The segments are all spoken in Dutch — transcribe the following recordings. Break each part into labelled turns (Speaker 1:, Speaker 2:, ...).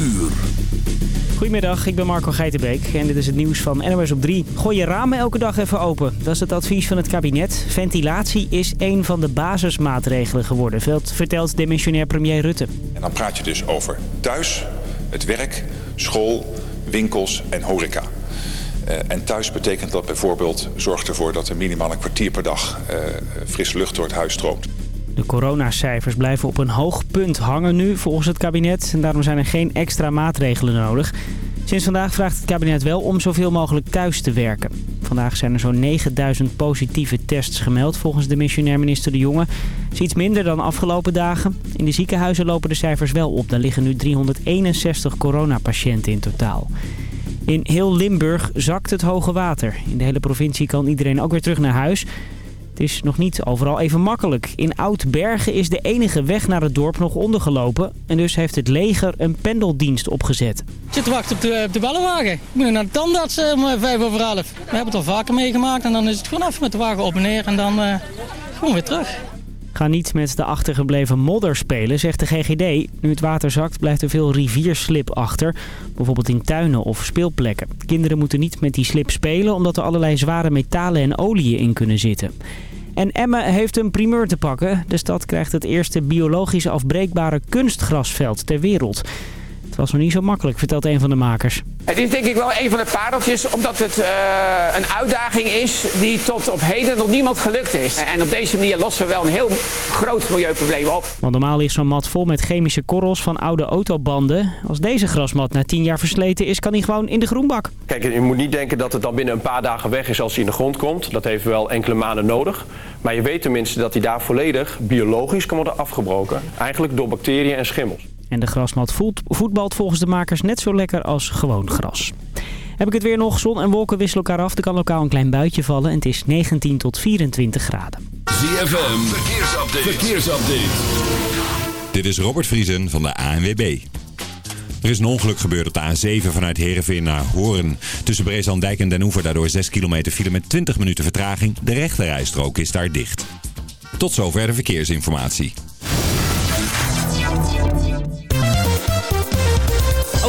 Speaker 1: uur.
Speaker 2: Goedemiddag, ik ben Marco Geitenbeek en dit is het nieuws van NOS op 3. Gooi je ramen elke dag even open. Dat is het advies van het kabinet. Ventilatie is een van de basismaatregelen geworden, vertelt demissionair premier Rutte.
Speaker 3: En dan praat je dus over thuis, het werk, school, winkels en horeca. Uh, en thuis betekent dat bijvoorbeeld zorg ervoor dat er minimaal een kwartier per dag uh, frisse lucht door het huis stroomt.
Speaker 2: De coronacijfers blijven op een hoog punt hangen nu volgens het kabinet. En daarom zijn er geen extra maatregelen nodig. Sinds vandaag vraagt het kabinet wel om zoveel mogelijk thuis te werken. Vandaag zijn er zo'n 9000 positieve tests gemeld volgens de missionair minister De Jonge. Dat is iets minder dan afgelopen dagen. In de ziekenhuizen lopen de cijfers wel op. Daar liggen nu 361 coronapatiënten in totaal. In heel Limburg zakt het hoge water. In de hele provincie kan iedereen ook weer terug naar huis. Het is nog niet overal even makkelijk. In Oud-Bergen is de enige weg naar het dorp nog ondergelopen. En dus heeft het leger een pendeldienst opgezet.
Speaker 4: Ik zit te wachten op de, op de bellenwagen. Ik moet naar de tandarts om uh, vijf over elf. We hebben het al vaker meegemaakt. En dan is het gewoon even met de wagen op en neer. En dan uh, gewoon weer terug.
Speaker 2: Ga niet met de achtergebleven modder spelen, zegt de GGD. Nu het water zakt blijft er veel rivierslip achter. Bijvoorbeeld in tuinen of speelplekken. Kinderen moeten niet met die slip spelen omdat er allerlei zware metalen en oliën in kunnen zitten. En Emmen heeft een primeur te pakken. De stad krijgt het eerste biologisch afbreekbare kunstgrasveld ter wereld. Het was nog niet zo makkelijk, vertelt een van de makers.
Speaker 5: Het is denk ik wel een van de pareltjes, omdat het uh, een uitdaging is die tot op heden nog niemand gelukt is. En op deze manier lossen we wel een heel groot milieuprobleem op.
Speaker 2: Want normaal ligt zo'n mat vol met chemische korrels van oude autobanden. Als deze grasmat na 10 jaar versleten is, kan hij gewoon in de groenbak.
Speaker 6: Kijk, je moet niet denken dat het dan binnen een paar dagen weg is als hij in de grond komt. Dat heeft wel enkele maanden nodig. Maar je weet tenminste dat hij daar volledig biologisch kan worden afgebroken. Eigenlijk door bacteriën en schimmels.
Speaker 2: En de grasmat voetbalt volgens de makers net zo lekker als gewoon gras. Heb ik het weer nog. Zon en wolken wisselen elkaar af. Er kan lokaal een klein buitje vallen. En het is 19 tot 24 graden.
Speaker 1: ZFM, verkeersupdate. verkeersupdate. Dit is Robert Vriesen van de ANWB. Er is een ongeluk gebeurd op de A7 vanuit Heerenveen naar Hoorn. Tussen Breeslanddijk en Den Oever daardoor 6 kilometer file met 20 minuten vertraging. De rechterrijstrook is daar dicht. Tot zover de verkeersinformatie.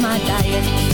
Speaker 7: my diet.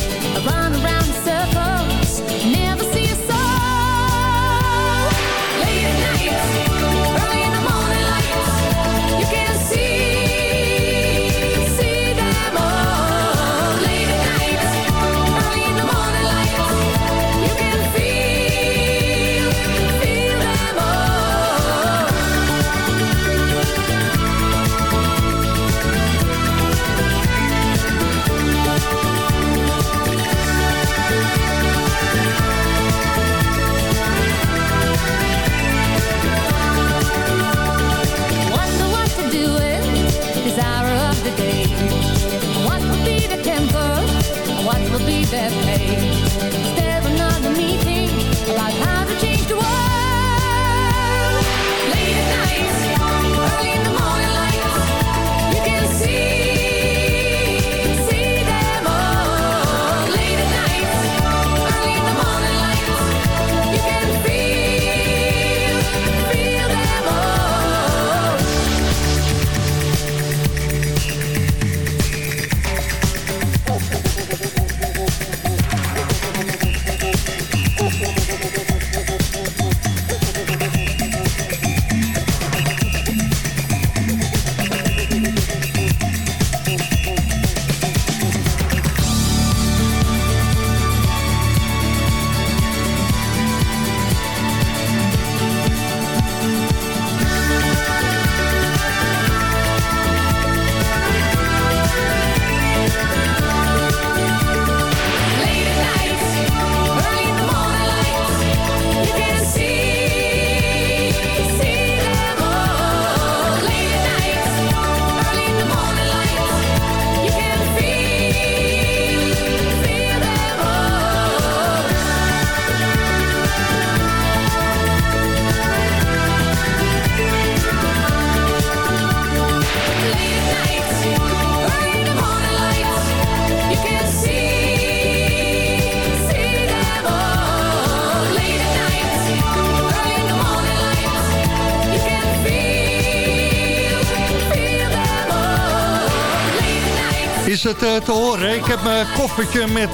Speaker 7: Te horen. Ik heb mijn koffertje met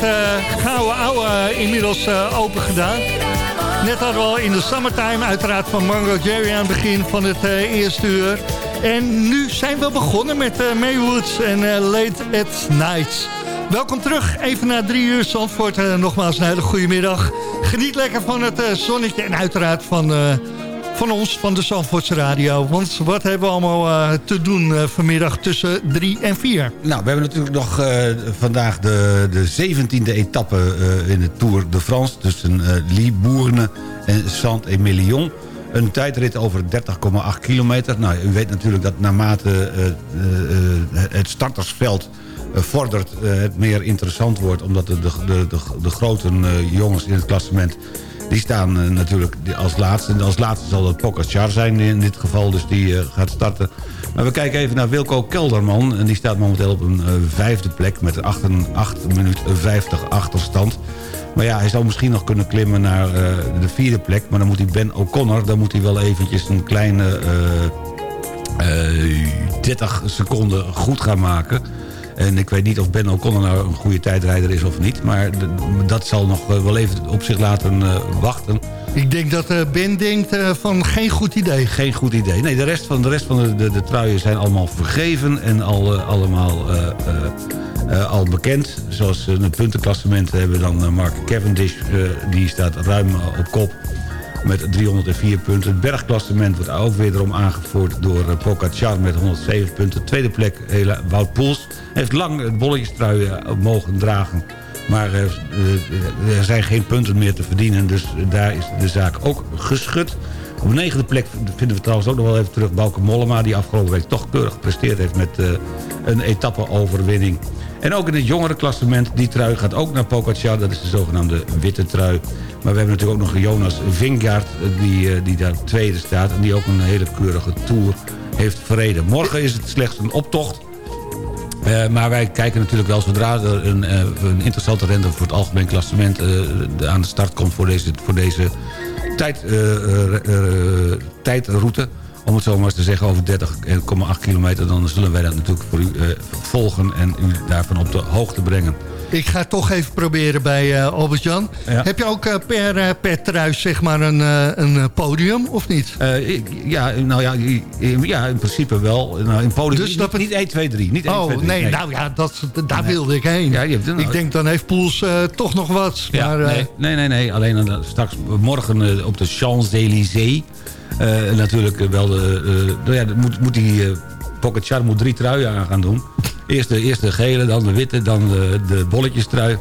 Speaker 7: gouden ouwe inmiddels open gedaan. Net hadden we al in de summertime uiteraard van Mango Jerry aan het begin van het eerste uur. En nu zijn we begonnen met uh, Maywoods en Late at Night. Welkom terug, even na drie uur Zandvoort. Uh, nogmaals een hele goede middag. Geniet lekker van het zonnetje en uiteraard van, van ons, van de Zandvoortse Radio. Want wat hebben we allemaal te doen vanmiddag tussen drie en vier?
Speaker 8: Nou, we hebben natuurlijk nog vandaag de, de 17e etappe in de Tour de France... tussen Libourne en Saint-Emilion. Een tijdrit over 30,8 kilometer. Nou, u weet natuurlijk dat naarmate het startersveld eh, vordert, eh, het meer interessant wordt. Omdat de, de, de, de grote eh, jongens in het klassement... die staan natuurlijk als laatste. En als laatste zal het Pogacar zijn in dit geval. Dus die gaat starten. Maar we kijken even naar Wilco Kelderman. En die staat momenteel op een vijfde plek... met een 8, 8 minuut 50 achterstand. Maar ja, hij zou misschien nog kunnen klimmen naar de vierde plek. Maar dan moet hij Ben O'Connor... dan moet hij wel eventjes een kleine... 30 seconden goed gaan maken. En ik weet niet of Ben O'Connor nou een goede tijdrijder is of niet. Maar dat zal nog eh, wel even op zich laten uh, wachten.
Speaker 7: Ik denk dat uh, Ben denkt uh, van geen goed idee.
Speaker 8: Geen goed idee. Nee, de rest van de, rest van de, de, de truien zijn allemaal vergeven en al, allemaal al bekend. Zoals een puntenklassement hebben we dan Mark Cavendish. die staat ruim op kop met 304 punten. Het bergklassement wordt ook wederom aangevoerd door uh, met 107 punten. Tweede plek Wout Poels. Heeft lang het bolletjestrui uh, mogen dragen. Maar er zijn geen punten meer te verdienen. Dus daar is de zaak ook geschud. Op de negende plek vinden we trouwens ook nog wel even terug... Bauke Mollema, die afgelopen week toch keurig gepresteerd heeft... met een etappe-overwinning. En ook in het jongere klassement, die trui gaat ook naar Pogacar. Dat is de zogenaamde witte trui. Maar we hebben natuurlijk ook nog Jonas Vingaard, die, eh, die daar tweede staat... en die ook een hele keurige Tour heeft verreden. Morgen is het slechts een optocht... Uh, maar wij kijken natuurlijk wel zodra er een, uh, een interessante rente voor het algemeen klassement aan de start komt voor deze, voor deze tijd, tijdroute om het zo maar te zeggen, over 30,8 kilometer... dan zullen wij dat natuurlijk voor u uh, volgen en u daarvan op de hoogte brengen.
Speaker 7: Ik ga toch even proberen bij uh, Albert-Jan. Heb je ook uh, per, uh, per truis zeg maar een, een podium, of niet?
Speaker 8: ja, nou ja, ja, in principe wel. Nou, in podium, dus niet, niet 1, 2, 3. Niet 1,
Speaker 7: oh,
Speaker 8: 2, 3,
Speaker 7: nee, nee, nou ja, dat, daar nee. wilde ik heen. Ja, je hebt, ik denk dan heeft Poels toch nog wat.
Speaker 8: Ja, maar, nee, nee, nee, nee, alleen straks morgen op de Champs-Élysées... Natuurlijk wel de... Uh, ja, moet, moet die Pocket moet drie truien aan gaan doen. Eerst de, eerst gele, dan de witte, dan de, de bolletjestrui.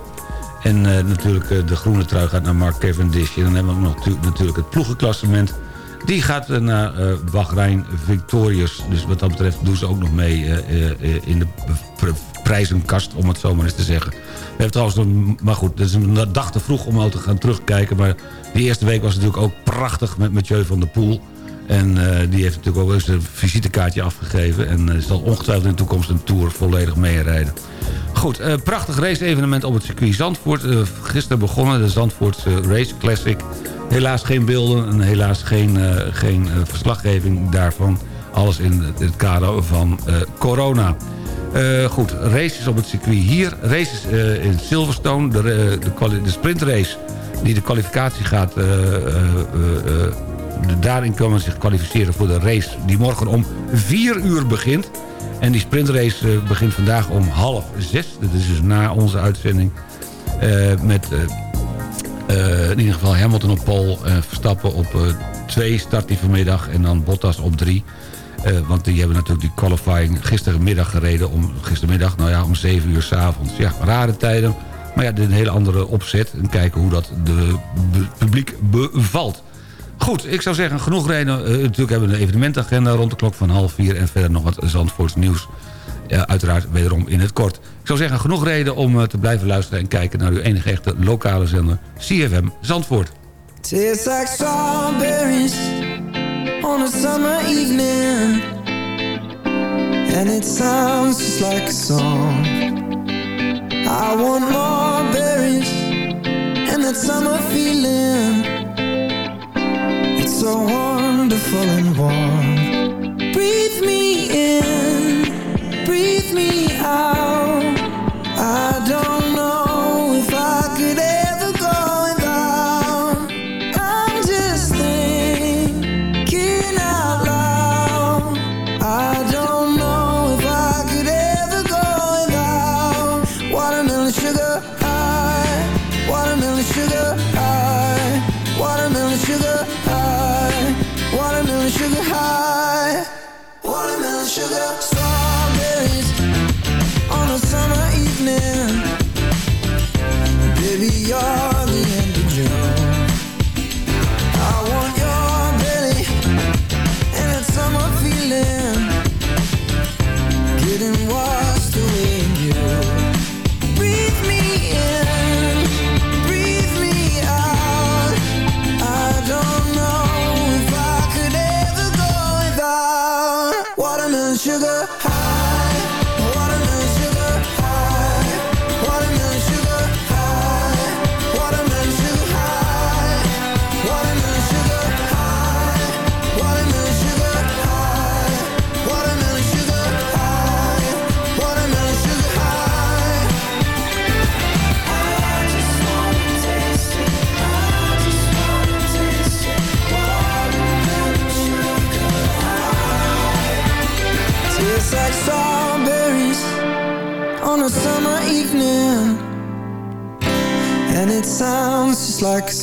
Speaker 8: En natuurlijk de groene trui gaat naar Mark Cavendish. En dan hebben we nog natuurlijk het ploegenklassement. Die gaat naar uh, Bahrein Victorious. Dus wat dat betreft doen ze ook nog mee in de prijzenkast, om het zo maar eens te zeggen. We hebben trouwens, maar goed, het is een dag te vroeg om al te gaan terugkijken. Maar die eerste week was natuurlijk ook prachtig met Mathieu van der Poel. En uh, die heeft natuurlijk ook eens een visitekaartje afgegeven. En uh, zal ongetwijfeld in de toekomst een Tour volledig meerijden. Goed, uh, prachtig race-evenement op het circuit Zandvoort. gisteren begonnen, de Zandvoortse Race Classic. Helaas geen beelden en helaas geen, geen verslaggeving daarvan. Alles in het kader van corona. Goed, races op het circuit hier. Races in Silverstone. De, de, de, sprintrace die de kwalificatie gaat... daarin kan men zich kwalificeren voor de race die morgen om 4 uur begint. En die sprintrace begint vandaag om half zes. Dat is dus na onze uitzending. met in ieder geval Hamilton op pole. Verstappen op 2 start die vanmiddag. En dan Bottas op 3. Uh, want die hebben natuurlijk die qualifying gistermiddag gereden. Om, gistermiddag, nou ja, om 7 uur s'avonds. Ja, rare tijden. Maar ja, een hele andere opzet. En kijken hoe dat de publiek bevalt. Goed, ik zou zeggen, genoeg reden. Uh, natuurlijk hebben we een evenementagenda rond de klok van half vier... en verder nog wat Zandvoorts nieuws. Uh, uiteraard wederom in het kort. Ik zou zeggen, genoeg reden om uh, te blijven luisteren... en kijken naar uw enige echte lokale zender CFM Zandvoort. Tastes like strawberries on a summer evening And it sounds just like a song I want more berries And that summer feeling so wonderful and warm
Speaker 7: like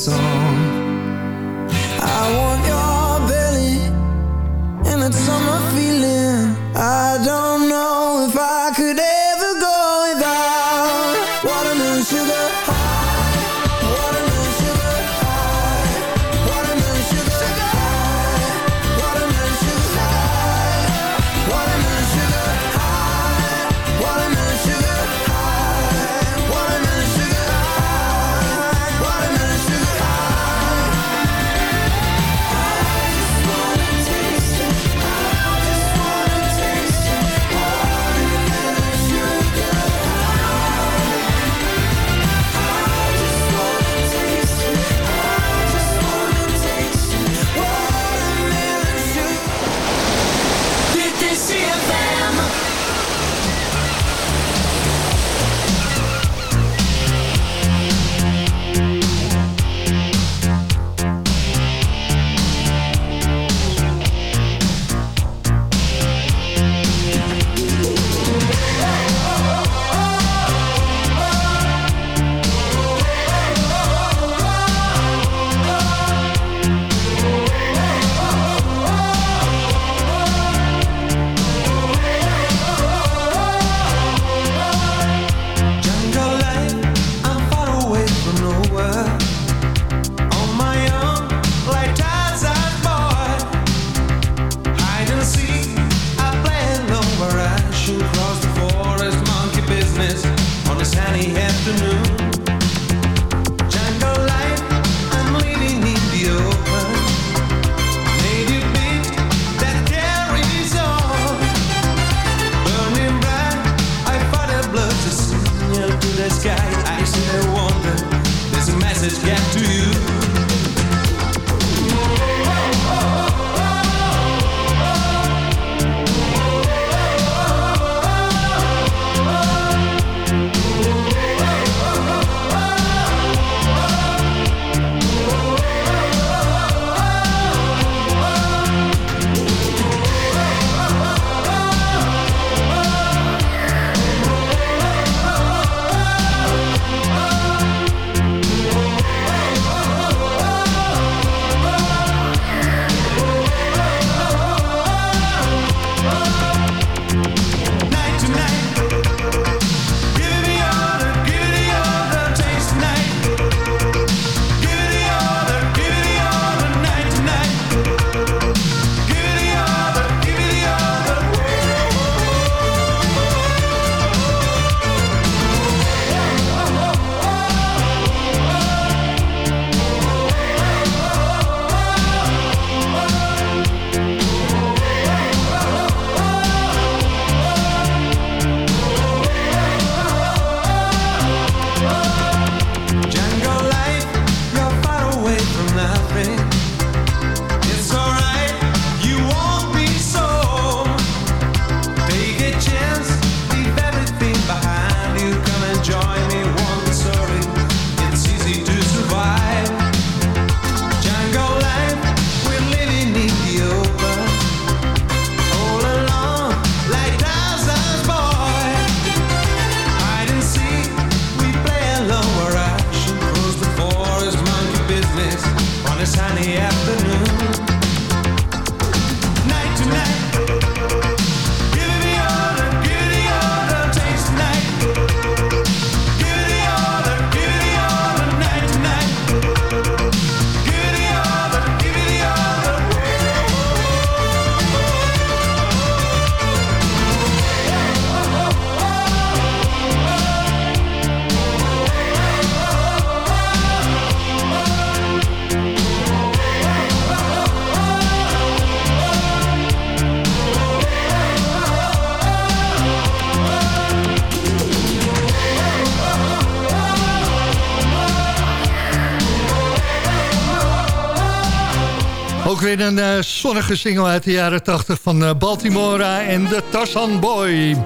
Speaker 7: weer een uh, zonnige single uit de jaren 80 van uh, Baltimora en de Tarzan Boy.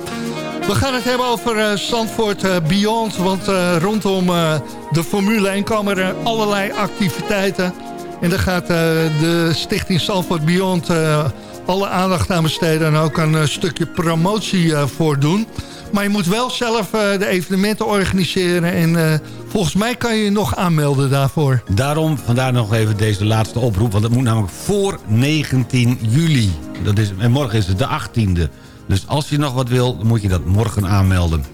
Speaker 7: We gaan het hebben over uh, Beyond, want rondom de Formule 1 komen er allerlei activiteiten. En daar gaat de stichting Zandvoort Beyond alle aandacht aan besteden en ook een stukje promotie voor doen. Maar je moet wel zelf de evenementen organiseren en Volgens mij kan je je nog aanmelden daarvoor.
Speaker 8: Daarom, vandaar nog even deze laatste oproep. Want het moet namelijk voor 19 juli. Dat is, en morgen is het de 18e. Dus als je nog wat wil, moet je dat morgen aanmelden.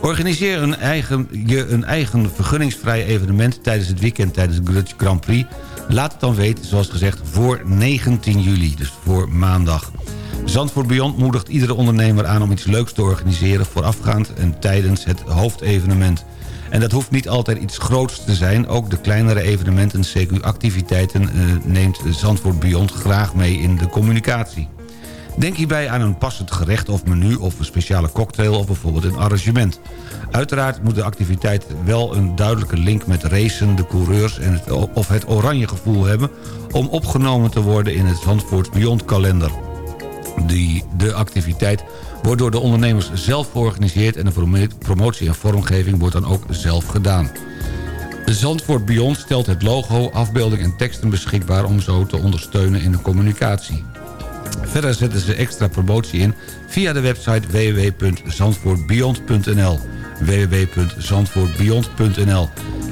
Speaker 8: Organiseer een eigen, je een eigen vergunningsvrij evenement tijdens het weekend tijdens de Grand Prix. Laat het dan weten, zoals gezegd, voor 19 juli, dus voor maandag. Zandvoort Beyond moedigt iedere ondernemer aan om iets leuks te organiseren... voorafgaand en tijdens het hoofdevenement. En dat hoeft niet altijd iets groots te zijn. Ook de kleinere evenementen, CQ-activiteiten... Uh, neemt Zandvoort Beyond graag mee in de communicatie. Denk hierbij aan een passend gerecht of menu of een speciale cocktail of bijvoorbeeld een arrangement. Uiteraard moet de activiteit wel een duidelijke link met racen, de coureurs en het, of het oranje gevoel hebben... om opgenomen te worden in het Zandvoort Beyond kalender. Die, de activiteit wordt door de ondernemers zelf georganiseerd... en de promotie en vormgeving wordt dan ook zelf gedaan. Zandvoort Beyond stelt het logo, afbeelding en teksten beschikbaar... om zo te ondersteunen in de communicatie. Verder zetten ze extra promotie in via de website www.zandvoortbeyond.nl www.zandvoortbeyond.nl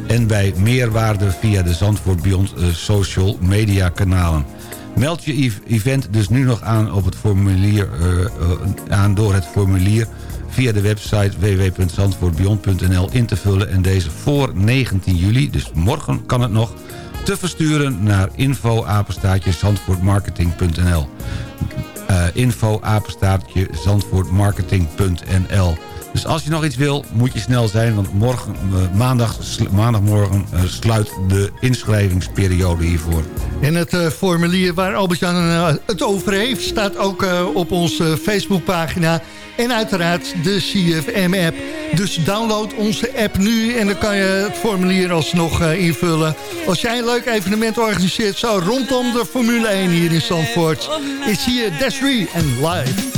Speaker 8: en bij meerwaarde via de Zandvoort Beyond eh, social media kanalen. Meld je event dus nu nog aan, op het formulier, uh, aan door het formulier via de website www.zandvoortbeyond.nl in te vullen... en deze voor 19 juli, dus morgen kan het nog, te versturen naar info zandvoortmarketing.nl uh, zandvoortmarketing.nl dus als je nog iets wil, moet je snel zijn. Want morgen, uh, maandag, maandagmorgen uh, sluit de inschrijvingsperiode hiervoor.
Speaker 7: En het uh, formulier waar Albert-Jan het over heeft... staat ook op onze Facebookpagina. En uiteraard de CFM-app. Dus download onze app nu en dan kan je het formulier alsnog invullen. Als jij een leuk evenement organiseert... zo rondom de Formule 1 hier in Zandvoort... is hier Desiree en live.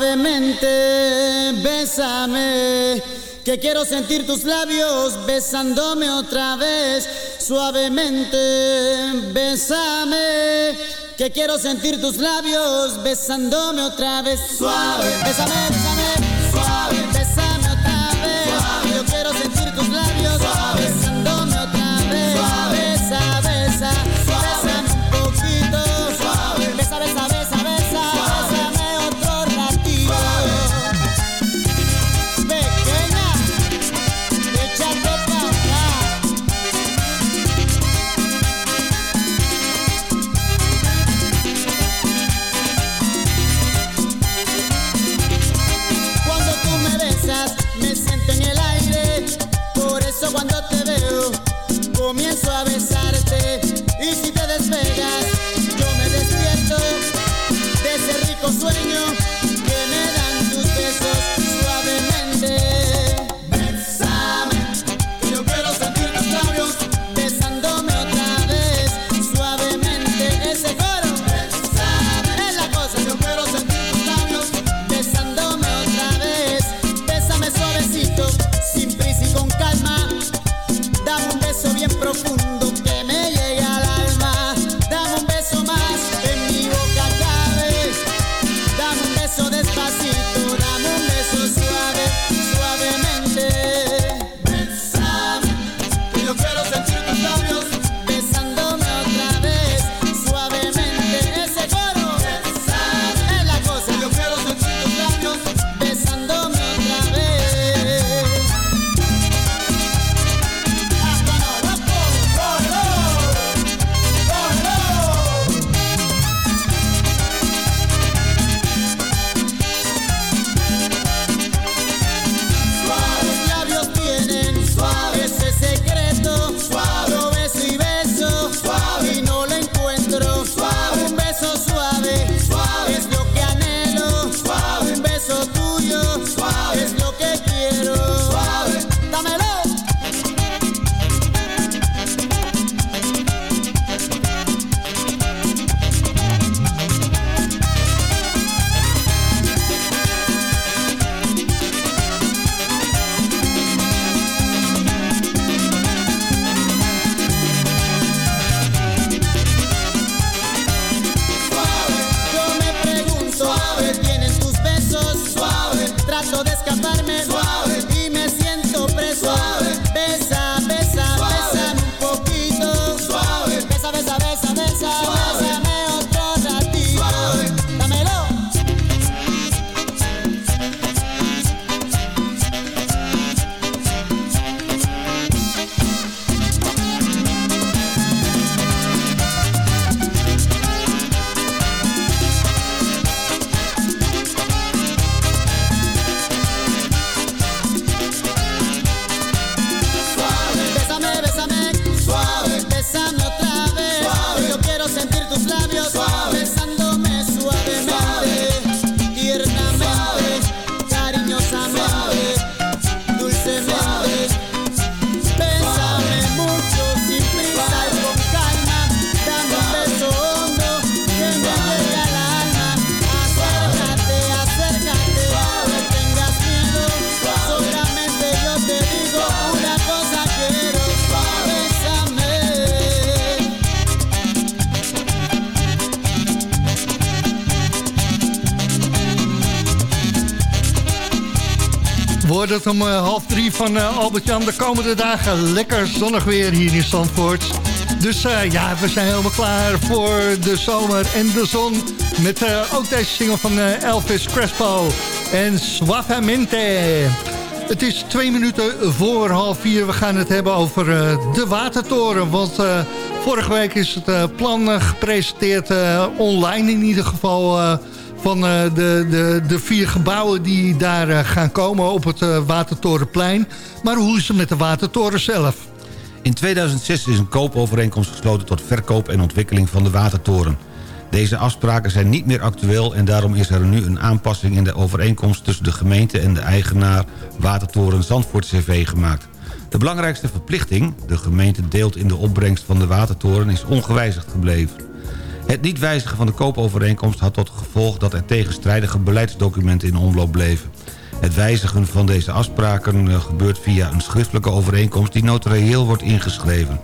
Speaker 9: Suavemente, bésame, que quiero sentir tus labios besándome otra vez. Suavemente, bésame, que quiero sentir tus labios besándome otra vez. Suave, bésame, bésame,
Speaker 7: Wordt het om eh, half drie van eh, Albert-Jan de komende dagen lekker zonnig weer hier in Zandvoort. Dus eh, ja, we zijn helemaal klaar voor de zomer en de zon. Met ook deze single van Elvis Crespo en Suavemente. Het is twee minuten voor half vier. We gaan het hebben over de Watertoren. Want vorige week is het plan gepresenteerd, online in ieder geval... van eh, de, de, de vier gebouwen die daar eh, gaan komen op het eh, Watertorenplein. Maar hoe is het met de Watertoren zelf?
Speaker 8: In 2006 is een koopovereenkomst gesloten tot verkoop en ontwikkeling van de Watertoren. Deze afspraken zijn niet meer actueel en daarom is er nu een aanpassing in de overeenkomst tussen de gemeente en de eigenaar Watertoren Zandvoort CV gemaakt. De belangrijkste verplichting, de gemeente deelt in de opbrengst van de Watertoren, is ongewijzigd gebleven. Het niet wijzigen van de koopovereenkomst had tot gevolg dat er tegenstrijdige beleidsdocumenten in omloop bleven. Het wijzigen van deze afspraken eh, gebeurt via een schriftelijke overeenkomst die notarieel wordt ingeschreven.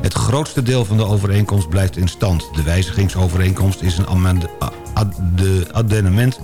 Speaker 8: Het grootste deel van de overeenkomst blijft in stand. De wijzigingsovereenkomst is een amende-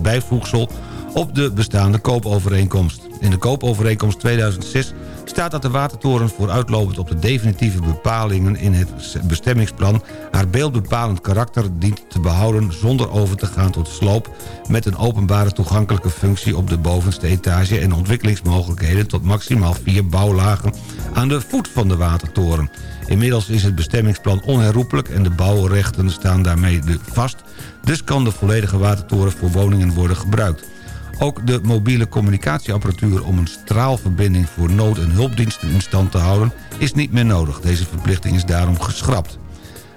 Speaker 8: bijvoegsel op de bestaande koopovereenkomst. In de koopovereenkomst 2006 staat dat de Watertoren vooruitlopend op de definitieve bepalingen in het bestemmingsplan haar beeldbepalend karakter dient te behouden zonder over te gaan tot sloop met een openbare toegankelijke functie op de bovenste etage en ontwikkelingsmogelijkheden tot maximaal vier bouwlagen aan de voet van de Watertoren. Inmiddels is het bestemmingsplan onherroepelijk en de bouwrechten staan daarmee vast, dus kan de volledige Watertoren voor woningen worden gebruikt. Ook de mobiele communicatieapparatuur om een straalverbinding voor nood- en hulpdiensten in stand te houden is niet meer nodig. Deze verplichting is daarom geschrapt.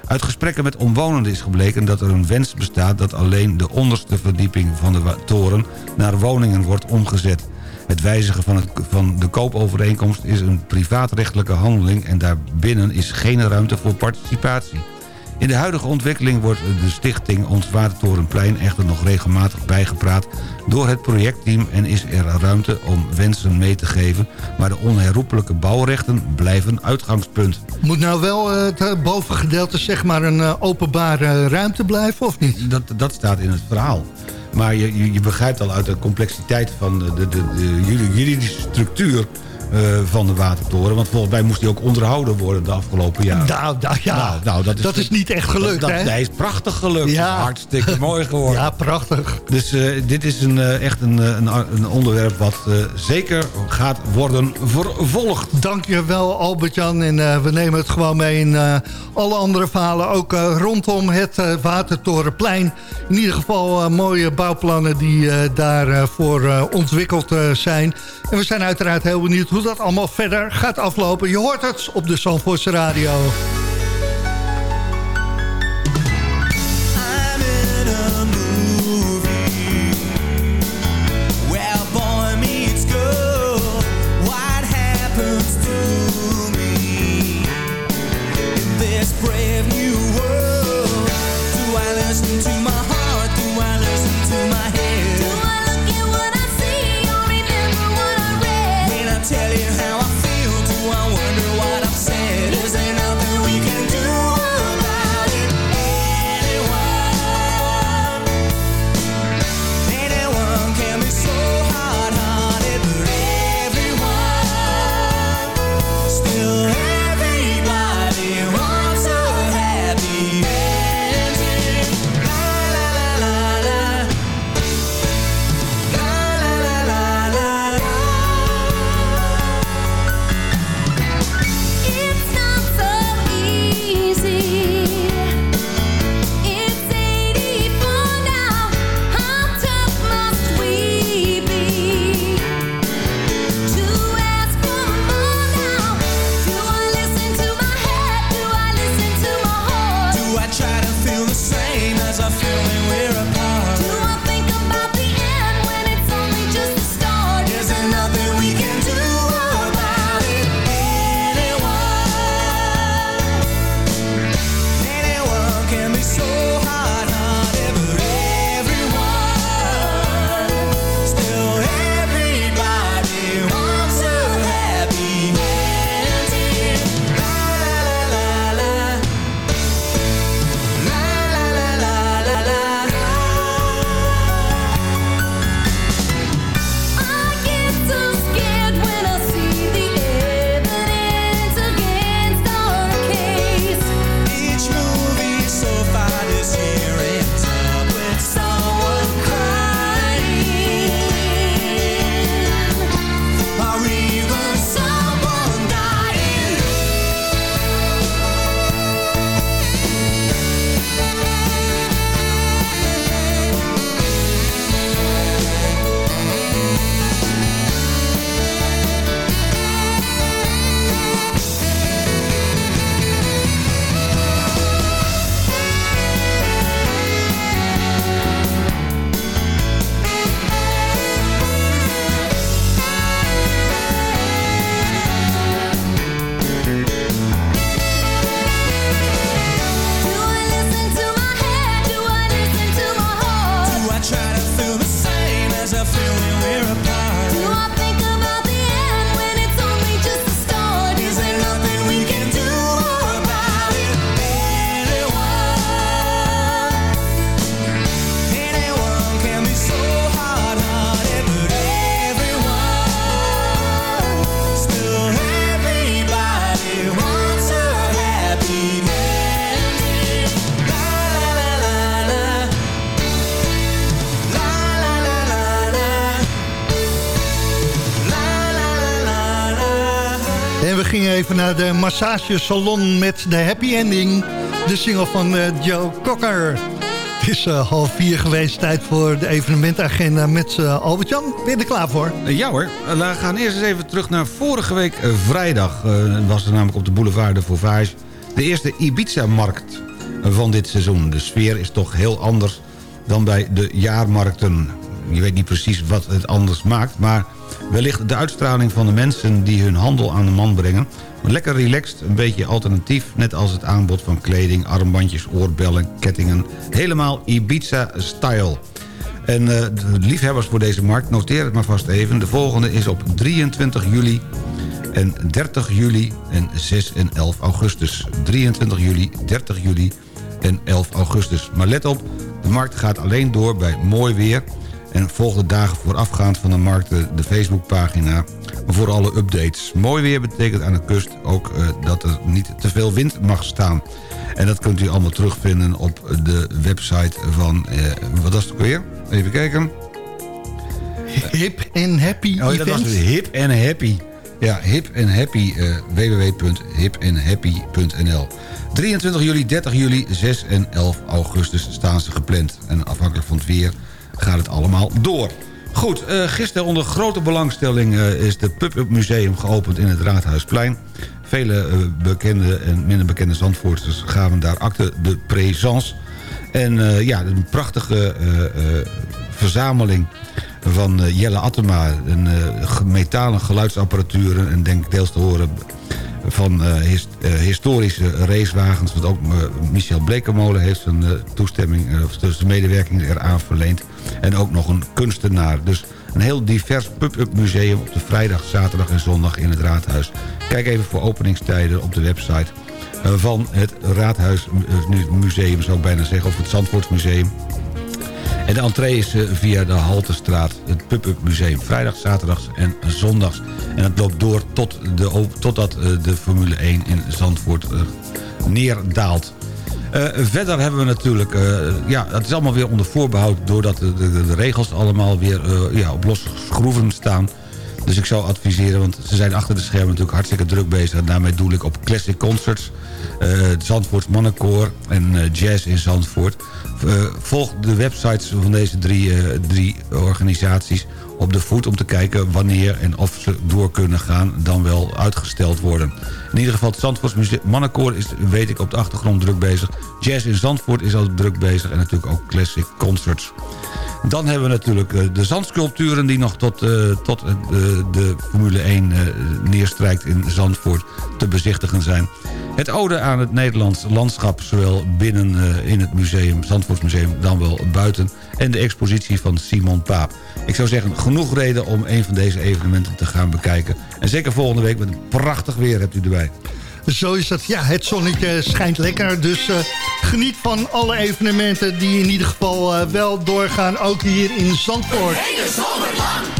Speaker 8: Uit gesprekken met omwonenden is gebleken dat er een wens bestaat... dat alleen de onderste verdieping van de toren naar woningen wordt omgezet. Het wijzigen van, het, van de koopovereenkomst is een privaatrechtelijke handeling... en daarbinnen is geen ruimte voor participatie. In de huidige ontwikkeling wordt de stichting Ons Watertorenplein echter nog regelmatig bijgepraat door het projectteam en is er ruimte om wensen mee te geven, maar de onherroepelijke bouwrechten blijven uitgangspunt.
Speaker 7: Moet nou wel eh, het eh, bovengedeelte zeg maar een eh, openbare ruimte blijven of niet?
Speaker 8: Dat, dat staat in het verhaal. Maar je, je, je begrijpt al uit de complexiteit van de, de, de, de juridische structuur eh, van de watertoren. Want volgens mij moest die ook onderhouden worden de afgelopen jaren.
Speaker 7: Nou, nou ja,
Speaker 8: nou,
Speaker 7: dat is niet echt gelukt,
Speaker 8: dat,
Speaker 7: hè?
Speaker 8: Is prachtig gelukt.
Speaker 7: Ja.
Speaker 8: Hartstikke mooi geworden.
Speaker 7: Ja, prachtig.
Speaker 8: Dus eh, dit is een, eh, echt een, een, een onderwerp wat zeker gaat worden vervolgd.
Speaker 7: Dankjewel Albert-Jan. En we nemen het gewoon mee in alle andere verhalen. Ook rondom het Watertorenplein. In ieder geval mooie bouwplannen die daarvoor ontwikkeld zijn. En we zijn uiteraard heel benieuwd hoe dat allemaal verder gaat aflopen. Je hoort het op de Zandvoortse Radio.
Speaker 10: De massagesalon met de happy ending. De single van uh, Joe Cocker. Het is uh, half vier geweest, tijd voor de evenementagenda met uh, Albert-Jan. Ben je er klaar voor?
Speaker 8: ja hoor, we gaan eerst eens even terug naar vorige week vrijdag. was er namelijk op de boulevard de Fauvage de eerste Ibiza-markt van dit seizoen. De sfeer is toch heel anders dan bij de jaarmarkten. Je weet niet precies wat het anders maakt, maar wellicht de uitstraling van de mensen die hun handel aan de man brengen. Lekker relaxed, een beetje alternatief, net als het aanbod van kleding, armbandjes, oorbellen, kettingen. Helemaal Ibiza-style. En uh, de liefhebbers voor deze markt, noteer het maar vast even. De volgende is op 23 juli en 30 juli en 6 en 11 augustus. 23 juli, 30 juli en 11 augustus. Maar let op, de markt gaat alleen door bij mooi weer... en volg de dagen voorafgaand van de markt de Facebookpagina voor alle updates. Mooi weer betekent aan de kust ook uh, dat er niet te veel wind mag staan. En dat kunt u allemaal terugvinden op de website van... Uh, wat was het weer? Even kijken.
Speaker 10: Hip en Happy
Speaker 8: Oh, dat was het. Hip en Happy. Ja, hip en happy, uh, www.hipenhappy.nl 23 juli, 30 juli, 6 en 11 augustus staan ze gepland. En afhankelijk van het weer gaat het allemaal door. Goed, uh, gisteren onder grote belangstelling uh, is de Pub-Up Museum geopend in het Raadhuisplein. Vele uh, bekende en minder bekende Zandvoorters gaven daar acte de présence. En ja, een prachtige verzameling van Jelle Attema. Een metalen geluidsapparatuur en denk deels te horen van uh, his, historische racewagens. Want ook Michel Blekemolen heeft zijn toestemming, of dus de medewerking eraan verleend. En ook nog een kunstenaar. Dus een heel divers pub-up museum op de vrijdag, zaterdag en zondag in het Raadhuis. Kijk even voor openingstijden op de website van het Raadhuismuseum, zou ik bijna zeggen, of het Zandvoortsmuseum. En de entree is via de Haltestraat, het Pub-Up Museum. Vrijdag, zaterdags en zondags. En het loopt door tot de, totdat de Formule 1 in Zandvoort neerdaalt. Uh, verder hebben we natuurlijk... Uh, ja, het is allemaal weer onder voorbehoud... doordat de, de, de regels allemaal weer ja, op losse schroeven staan. Dus ik zou adviseren, want ze zijn achter de schermen natuurlijk hartstikke druk bezig. Daarmee doe ik op Classic Concerts... het Zandvoorts Mannenkoor en Jazz in Zandvoort. volg de websites van deze drie, drie organisaties op de voet... om te kijken wanneer en of ze door kunnen gaan... dan wel uitgesteld worden. In ieder geval het Zandvoorts Mannenkoor is, weet ik, op de achtergrond druk bezig. Jazz in Zandvoort is al druk bezig. En natuurlijk ook Classic Concerts. Dan hebben we natuurlijk de zandsculpturen die nog tot, uh, tot uh, de Formule 1 uh, neerstrijkt in Zandvoort te bezichtigen zijn. Het ode aan het Nederlands landschap, zowel binnen in het museum, Zandvoortsmuseum, dan wel buiten. En de expositie van Simon Paap. Ik zou zeggen, genoeg reden om een van deze evenementen te gaan bekijken. En zeker volgende week met een prachtig weer hebt u erbij.
Speaker 10: Zo is het. Ja, het zonnetje schijnt lekker. Dus uh, geniet van alle evenementen die in ieder geval uh, wel doorgaan. Ook hier in Zandvoort. De hele.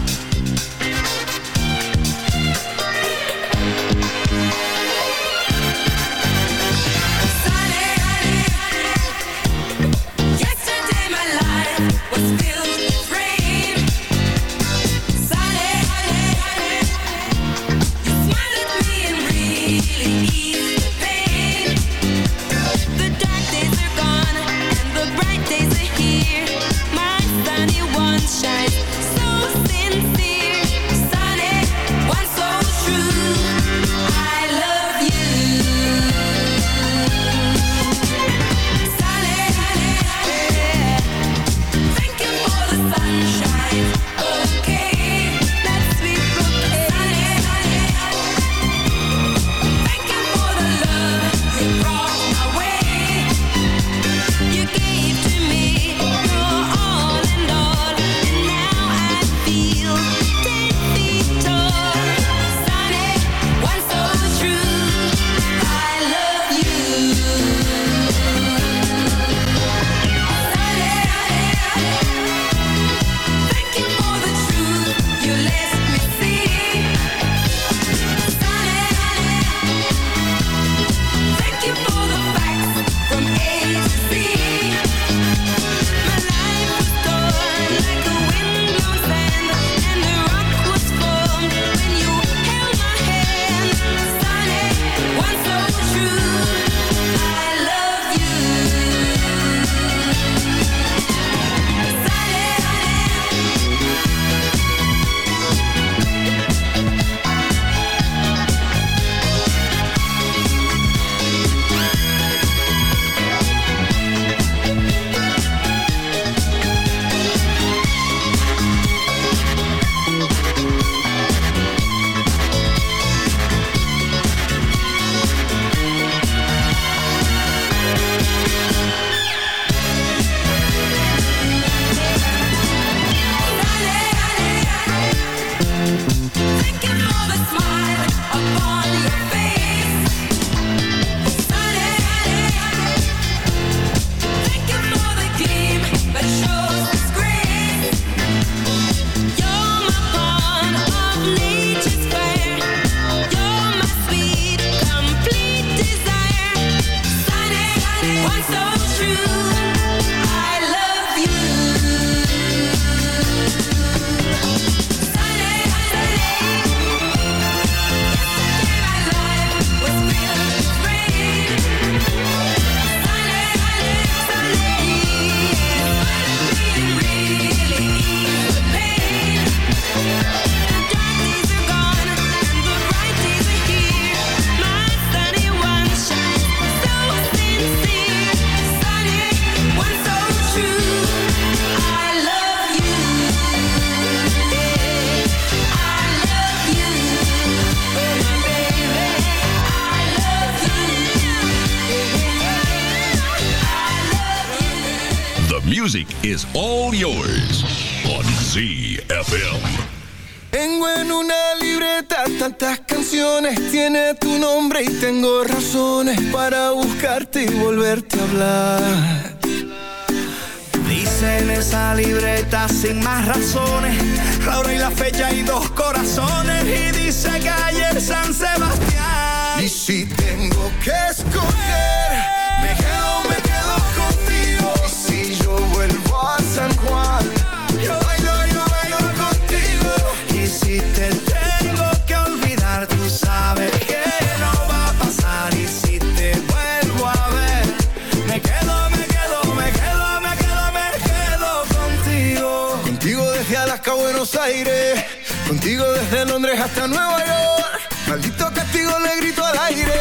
Speaker 11: Contigo. Desde Alaska a Buenos Aires, contigo desde Londres hasta Nueva York. Maldito castigo le grito al aire.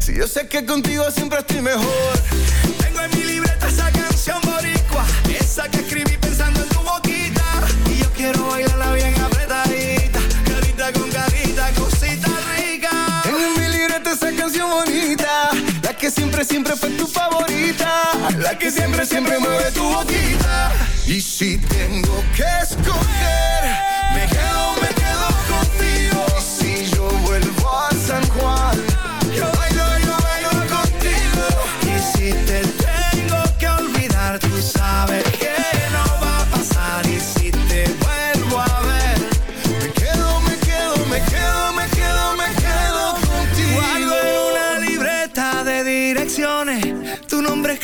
Speaker 11: Si yo sé que contigo siempre estoy mejor.
Speaker 12: Tengo en mi libreta esa canción boricua, esa que escribí pensando en tu boquita. Y yo quiero bailarla
Speaker 11: siempre, siempre fue tu favorita, la que siempre, siempre mueve tu boquita. Y si tengo que escoger, me quedo, me quedo contigo. Si yo vuelvo a San Juan,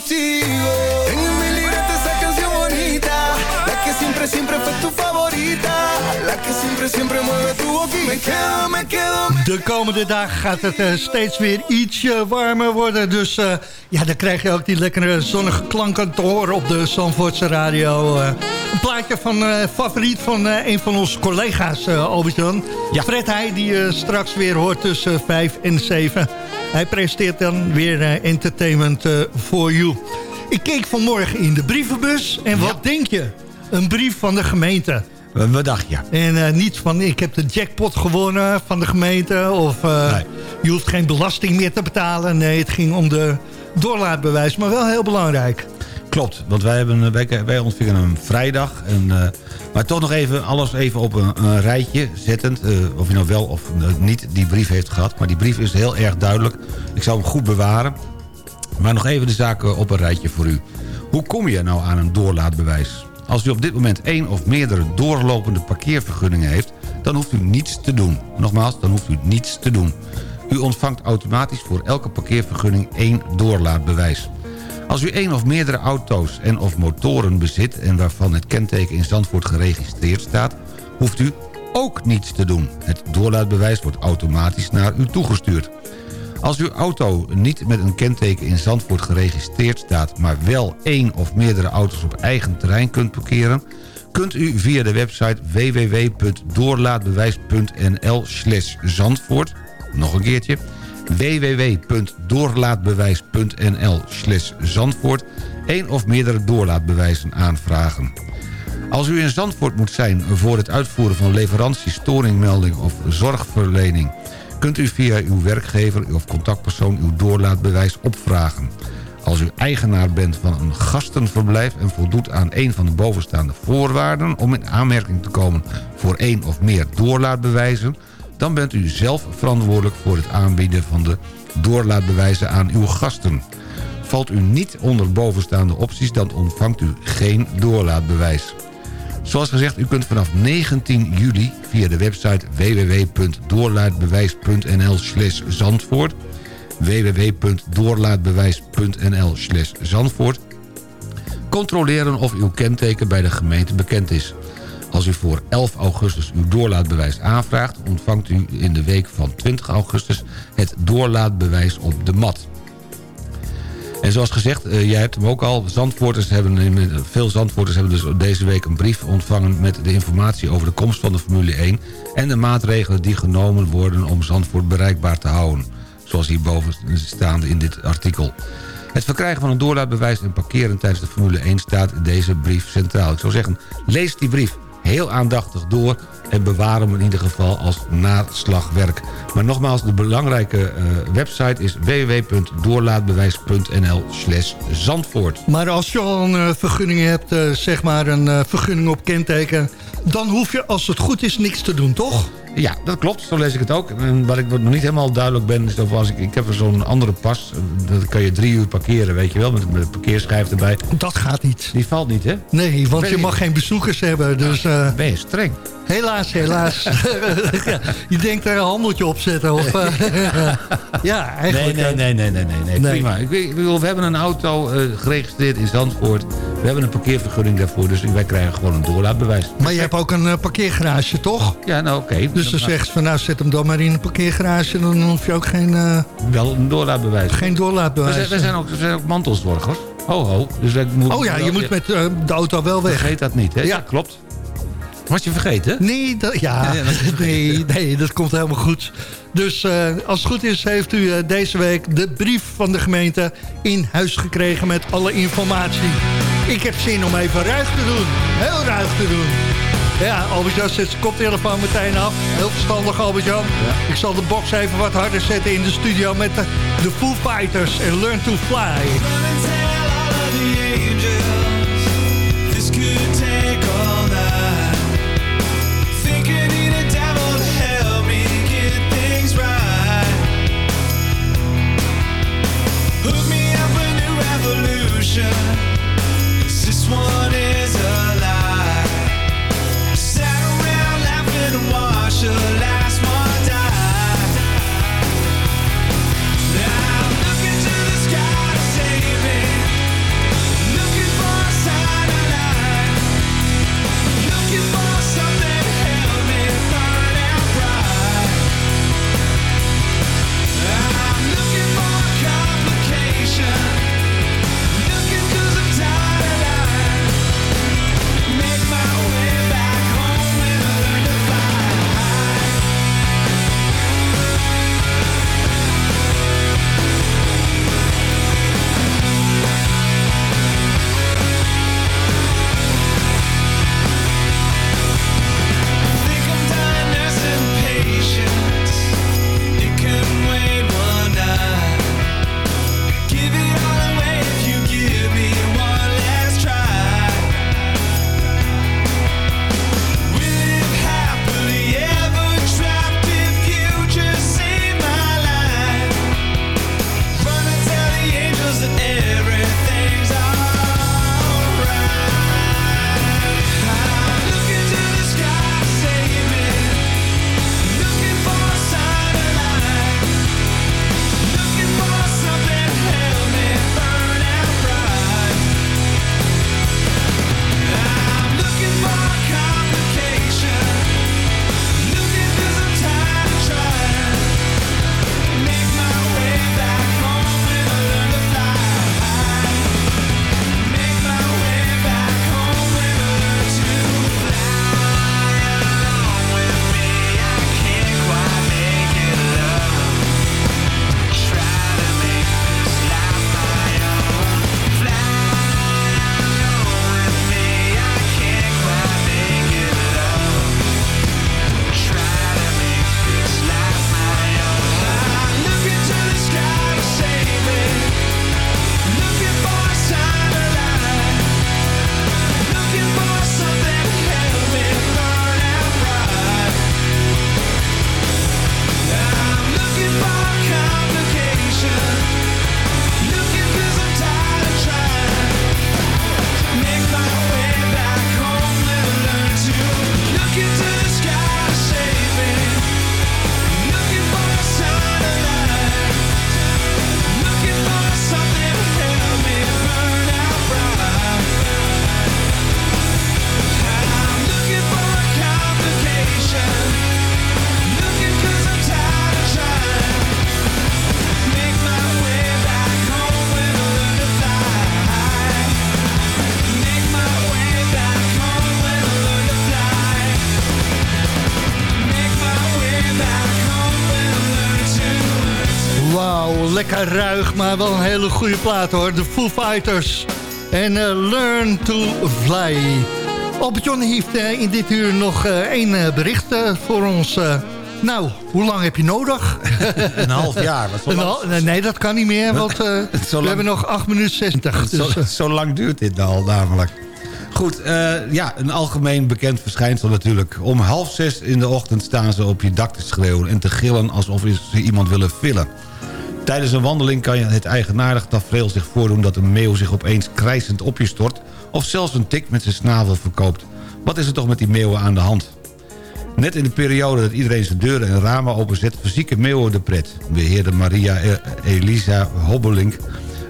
Speaker 12: contigo.
Speaker 7: De komende dagen gaat het eh, steeds weer ietsje warmer worden. Dus eh, ja, dan krijg je ook die lekkere zonnige klanken te horen op de Zandvoortse radio. eh. een plaatje van eh, favoriet van eh, een van onze collega's, uh, Albert-Jan. Fred Heij, die je straks weer hoort tussen 5 en 7. Hij presenteert dan weer Entertainment for You. Ik keek vanmorgen in de brievenbus en wat denk je? Een brief van de gemeente.
Speaker 8: Wat dacht je?
Speaker 7: En eh, niet van, ik heb de jackpot gewonnen van de gemeente. Of eh, je hoeft geen belasting meer te betalen. Nee, het ging om de doorlaatbewijs. Maar wel heel belangrijk.
Speaker 8: Klopt, want wij, hebben, wij, wij ontvingen hem vrijdag. En, eh, maar toch nog even alles even op een, een rijtje zettend. eh, of je nou wel of niet die brief heeft gehad. Maar die brief is heel erg duidelijk. Ik zou hem goed bewaren. Maar nog even de zaken op een rijtje voor u. Hoe kom je nou aan een doorlaatbewijs? Als u op dit moment één of meerdere doorlopende parkeervergunningen heeft... dan hoeft u niets te doen. Nogmaals, dan hoeft u niets te doen. U ontvangt automatisch voor elke parkeervergunning één doorlaatbewijs. Als u één of meerdere auto's en of motoren bezit... en waarvan het kenteken in Zandvoort geregistreerd staat... hoeft u ook niets te doen. Het doorlaatbewijs wordt automatisch naar u toegestuurd. Als uw auto niet met een kenteken in Zandvoort geregistreerd staat... maar wel één of meerdere auto's op eigen terrein kunt parkeren... kunt u via de website www.doorlaatbewijs.nl slash Zandvoort... nog een keertje www.doorlaatbewijs.nl slash Zandvoort... één of meerdere doorlaatbewijzen aanvragen. Als u in Zandvoort moet zijn voor het uitvoeren van leverantie, storingmelding of zorgverlening... kunt u via uw werkgever of contactpersoon uw doorlaatbewijs opvragen. Als u eigenaar bent van een gastenverblijf en voldoet aan een van de bovenstaande voorwaarden... om in aanmerking te komen voor één of meer doorlaatbewijzen... dan bent u zelf verantwoordelijk voor het aanbieden van de doorlaatbewijzen aan uw gasten. Valt u niet onder bovenstaande opties, dan ontvangt u geen doorlaatbewijs. Zoals gezegd, u kunt vanaf 19 juli via de website www.doorlaatbewijs.nl slash Zandvoort www.doorlaatbewijs.nl slash Zandvoort controleren of uw kenteken bij de gemeente bekend is. Als u voor 11 augustus uw doorlaatbewijs aanvraagt... ontvangt u in de week van 20 augustus het doorlaatbewijs op de mat. En zoals gezegd, uh, jij hebt hem ook al. Zandvoorters hebben, veel Zandvoorters hebben dus deze week een brief ontvangen... met de informatie over de komst van de Formule 1... en de maatregelen die genomen worden om Zandvoort bereikbaar te houden. Zoals hierboven staande in dit artikel. Het verkrijgen van een doorlaatbewijs en parkeren tijdens de Formule 1 staat in deze brief centraal. Ik zou zeggen, lees die brief heel aandachtig door en bewaar hem in ieder geval als naslagwerk. Maar nogmaals, de belangrijke uh, website is www.doorlaatbewijs.nl Zandvoort.
Speaker 7: Maar als je al een uh, vergunning hebt, uh, zeg maar een vergunning op kenteken... dan hoef je, als het goed is, niks te doen, toch?
Speaker 8: Ja, dat klopt. Zo lees ik het ook. En wat ik nog niet helemaal duidelijk ben... is of als ik, ik heb zo'n andere pas. Dan kan je drie uur parkeren, weet je wel. Met een parkeerschijf erbij.
Speaker 7: Dat gaat niet.
Speaker 8: Die valt niet, hè?
Speaker 7: Nee, want je mag geen bezoekers hebben. Dus,
Speaker 8: ja, ben je streng.
Speaker 7: Helaas, helaas. ja, je denkt er een handeltje op zetten. Of, uh, ja, eigenlijk.
Speaker 8: Nee, nee, nee, nee, nee, nee, nee. prima. Ik, ik bedoel, we hebben een auto uh, geregistreerd in Zandvoort. We hebben een parkeervergunning daarvoor. Dus wij krijgen gewoon een doorlaatbewijs.
Speaker 7: Maar je hebt ook een uh, parkeergarage, toch?
Speaker 8: Ja, nou oké. Okay.
Speaker 7: Dus dan zegt van nou, zet hem dan maar in een parkeergarage. Dan hoef je ook geen...
Speaker 8: Wel een doorlaatbewijs.
Speaker 7: Geen doorlaatbewijs.
Speaker 8: We zijn, we zijn, ook, we zijn ook mantelzorgers. Ho, ho. Dus ik
Speaker 7: moet, oh ja, je moet met de auto wel weg.
Speaker 8: Vergeet dat niet, hè? Ja, klopt. Was je vergeten?
Speaker 7: Nee, dat, ja, nee, nee, dat komt helemaal goed. Dus uh, als het goed is, heeft u uh, deze week de brief van de gemeente in huis gekregen met alle informatie. Ik heb zin om even ruig te doen. Heel ruig te doen. Ja, Albert-Jan zet zijn koptelefoon meteen af. Heel verstandig, Albert-Jan. Ja. Ik zal de box even wat harder zetten in de studio met de, de Foo Fighters en Learn to Fly. should I maar wel een hele goede plaat hoor. De Foo Fighters. En eh, Learn to Fly. Albert John heeft uh, in dit uur nog uh, één bericht voor ons. nou, hoe lang heb je nodig?
Speaker 8: een half jaar.
Speaker 7: Een nee, dat kan niet meer, want we hebben nog 8 minuten 60.
Speaker 8: Dus, zo, zo, lang duurt dit al namelijk. Goed, ja, een algemeen bekend verschijnsel natuurlijk. Om half zes in de ochtend staan ze op je dak te schreeuwen... en te gillen alsof ze iemand willen villen. Tijdens een wandeling kan je het eigenaardig tafereel zich voordoen... dat een meeuw zich opeens krijsend op je stort... of zelfs een tik met zijn snavel verkoopt. Wat is er toch met die meeuwen aan de hand? Net in de periode dat iedereen zijn deuren en ramen openzet... verzieken meeuwen de pret. Beheerder Maria e- Elisa Hobbelink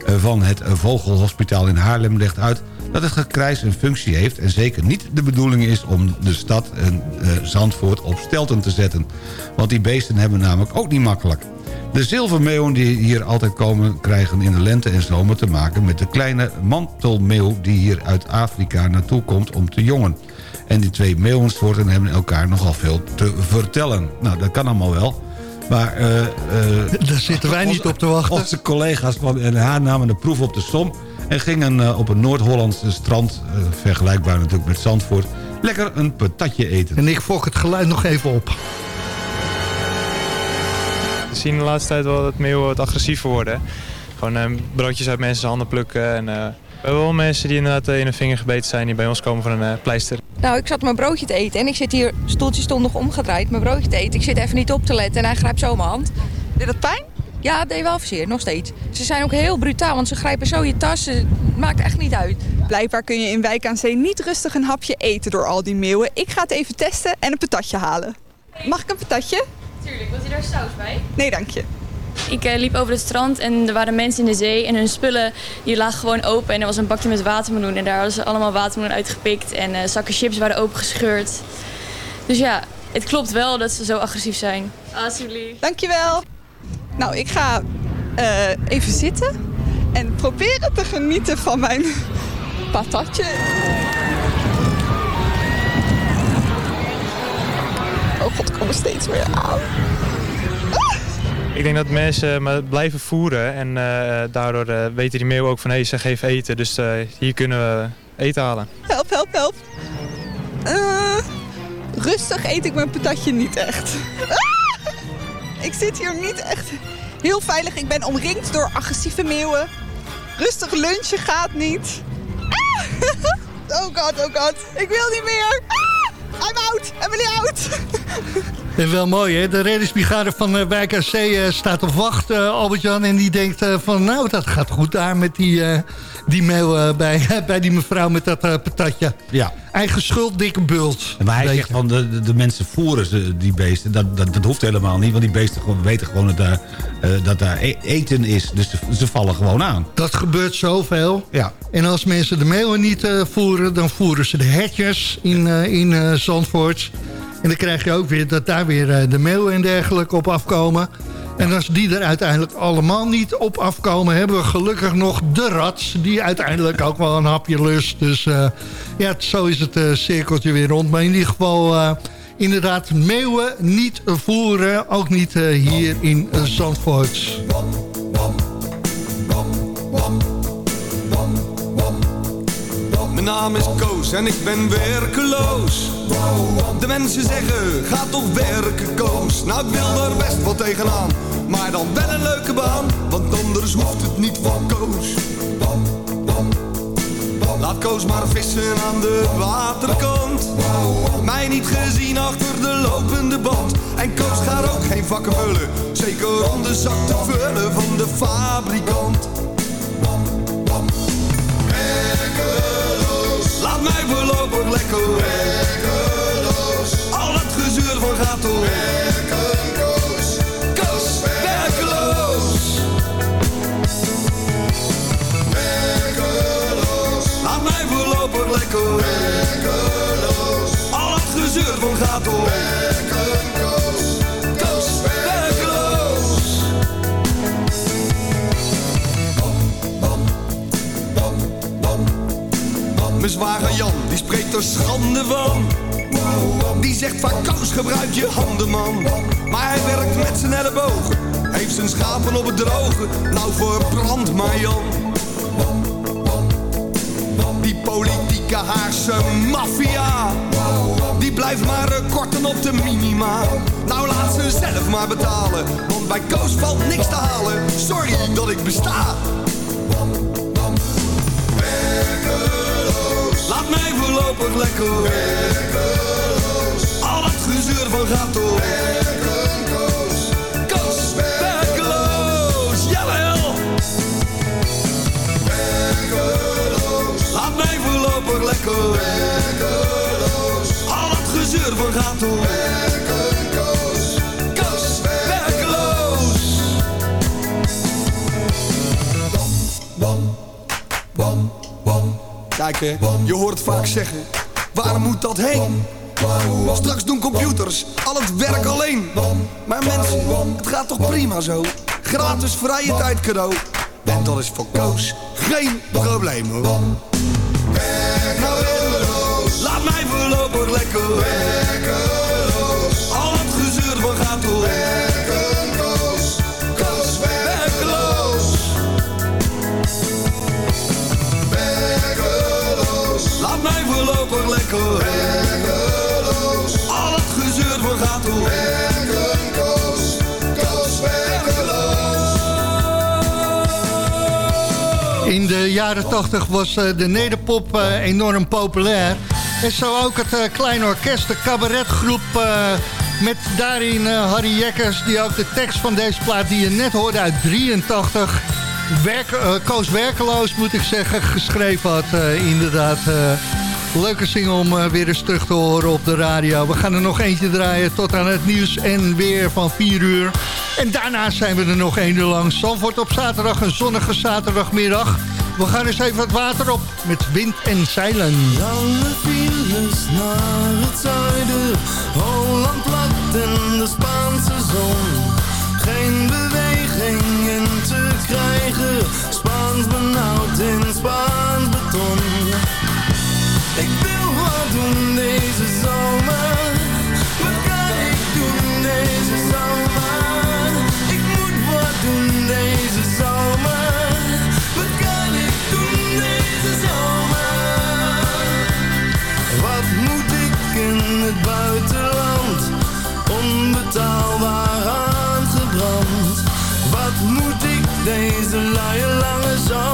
Speaker 8: eh, van het Vogelhospitaal in Haarlem legt uit dat het gekrijs een functie heeft... en zeker niet de bedoeling is om de stad en uh, Zandvoort op stelten te zetten. Want die beesten hebben namelijk ook niet makkelijk. De zilvermeeuwen die hier altijd komen... krijgen in de lente en zomer te maken met de kleine mantelmeeuw... die hier uit Afrika naartoe komt om te jongen. En die twee meeuwensoorten hebben elkaar nogal veel te vertellen. Nou, dat kan allemaal wel. Maar uh, uh,
Speaker 7: daar zitten wij niet op te wachten.
Speaker 8: Onze collega's van NH namen de proef op de som... en gingen uh, op een Noord-Hollandse strand, vergelijkbaar natuurlijk met Zandvoort... lekker een patatje eten.
Speaker 7: En ik fok het geluid nog even op
Speaker 13: we zien de laatste tijd wel dat meeuwen wat agressiever worden. Gewoon uh, broodjes uit mensen handen plukken. En, uh, we hebben wel mensen die inderdaad in hun vinger gebeten zijn die bij ons komen voor een uh, pleister.
Speaker 14: Nou, ik zat mijn broodje te eten en ik zit hier, stoeltje stond nog omgedraaid, mijn broodje te eten. Ik zit even niet op te letten en hij grijpt zo mijn hand.
Speaker 15: Deed dat pijn?
Speaker 14: Ja, het deed wel zeer, nog steeds. Ze zijn ook heel brutaal, want ze grijpen zo je tas. Het maakt echt niet uit.
Speaker 15: Blijkbaar kun je in Wijk aan Zee niet rustig een hapje eten door al die meeuwen. Ik ga het even testen en een patatje halen. Mag ik een patatje?
Speaker 16: Tuurlijk, wilt u daar saus bij?
Speaker 15: Nee, dank je.
Speaker 16: Ik uh, liep over het strand en er waren mensen in de zee en hun spullen die lagen gewoon open. En er was een bakje met watermeloen en daar hadden ze allemaal watermeloen uitgepikt. En uh, zakken chips waren opengescheurd. Dus ja, het klopt wel dat ze zo agressief zijn. Alsjeblieft.
Speaker 15: Dankjewel. Nou, ik ga uh, even zitten en proberen te genieten van mijn patatje. Oh god, ik kom er steeds meer aan.
Speaker 13: Ik denk dat mensen me blijven voeren en uh, daardoor uh, weten die meeuwen ook van hé, hey, ze geven eten, dus hier kunnen we eten halen.
Speaker 15: Help, help, help. rustig eet ik mijn patatje niet echt. Ik zit hier niet echt heel veilig. Ik ben omringd door agressieve meeuwen. Rustig lunchen gaat niet. oh god, oh god. Ik wil niet meer. I'm out! Emily out!
Speaker 7: En wel mooi, hè? De reddingsbrigade van uh, Wijk AC uh, staat op wacht, uh, Albert-Jan. En die denkt van, nou, dat gaat goed daar met die, die mail bij, bij die mevrouw met dat patatje.
Speaker 8: Ja.
Speaker 7: Eigen schuld, dikke bult.
Speaker 8: Maar hij zegt van, de, de, mensen voeren ze, die beesten. Dat, dat, dat hoeft helemaal niet, want die beesten gewoon, weten gewoon dat daar, dat daar e-, eten is. Dus ze, ze, vallen gewoon aan.
Speaker 7: Dat gebeurt zoveel.
Speaker 8: Ja.
Speaker 7: En als mensen de meeuwen niet voeren, dan voeren ze de hertjes in, in Zandvoort. En dan krijg je ook weer dat daar weer de meeuwen en dergelijke op afkomen. En als die er uiteindelijk allemaal niet op afkomen... hebben we gelukkig nog de rats... die uiteindelijk ook wel een hapje lust. Dus uh, ja, zo is het uh, cirkeltje weer rond. Maar in ieder geval... Uh, inderdaad, meeuwen niet voeren. Ook niet hier in Zandvoort.
Speaker 12: Mijn naam is Koos en ik ben werkeloos. De mensen zeggen, ga toch werken Koos. Nou, ik wil er best wel tegenaan. Maar dan wel een leuke baan, want anders hoeft het niet van Koos. Laat Koos maar vissen aan de waterkant. Mij niet gezien achter de lopende band. En Koos gaat ook geen vakken vullen. Zeker om de zak te vullen van de fabrikant. Laat mij voorlopig lekker werkeloos. Al het gezeur van gaat door. Werkeloos. Koos, werkeloos. Werkeloos. Laat mij voorlopig lekker werkeloos. Al het gezeur van gaat door. Werkeloos. Mijn zwager Jan, die spreekt er schande van. Die zegt van Koos gebruik je handen man. Maar hij werkt met zijn ellebogen heeft zijn schapen op het droge. Nou verbrand mij Jan. Die politieke Haarse maffia, die blijft maar eh, korten op de minima. Nou laat ze zelf maar betalen, want bij Koos valt niks te halen. Sorry dat ik besta. Laat mij voorlopig lekker werkeloos. Al het gezeur van gaat door. Werkeloos. Koos, werkeloos. Jawel. Laat mij voorlopig lekker werkeloos. Al het gezeur van gaat door. Werkeloos. Je hoort vaak zeggen. Waar moet dat heen? Straks doen computers al het werk alleen. Maar mensen, het gaat toch prima zo? Gratis vrije tijd cadeau. En dat is voor Koos geen probleem hoor. Laat mij voorlopig lekker werkeloos.
Speaker 7: In de jaren 80 was eh, de nederpop eh, enorm populair. En zo ook het eh, kleine orkest, de cabaretgroep... met daarin Harry Jekkers, die ook de tekst van deze plaat... die je net hoorde uit 83... Werk, Koos Werkeloos, moet ik zeggen, geschreven had. inderdaad, leuke single om eh, weer eens terug te horen op de radio. We gaan er nog eentje draaien tot aan het nieuws en weer van 4 uur. En daarna zijn we er nog één uur lang. Zandvoort op zaterdag, een zonnige zaterdagmiddag. We gaan eens even het water op met wind en zeilen.
Speaker 11: Lange files naar het zuiden, Holland plat in de Spaanse zon. Geen beweging in te krijgen, Spaans benauwd in Spaans beton. Deze luie lange zomer?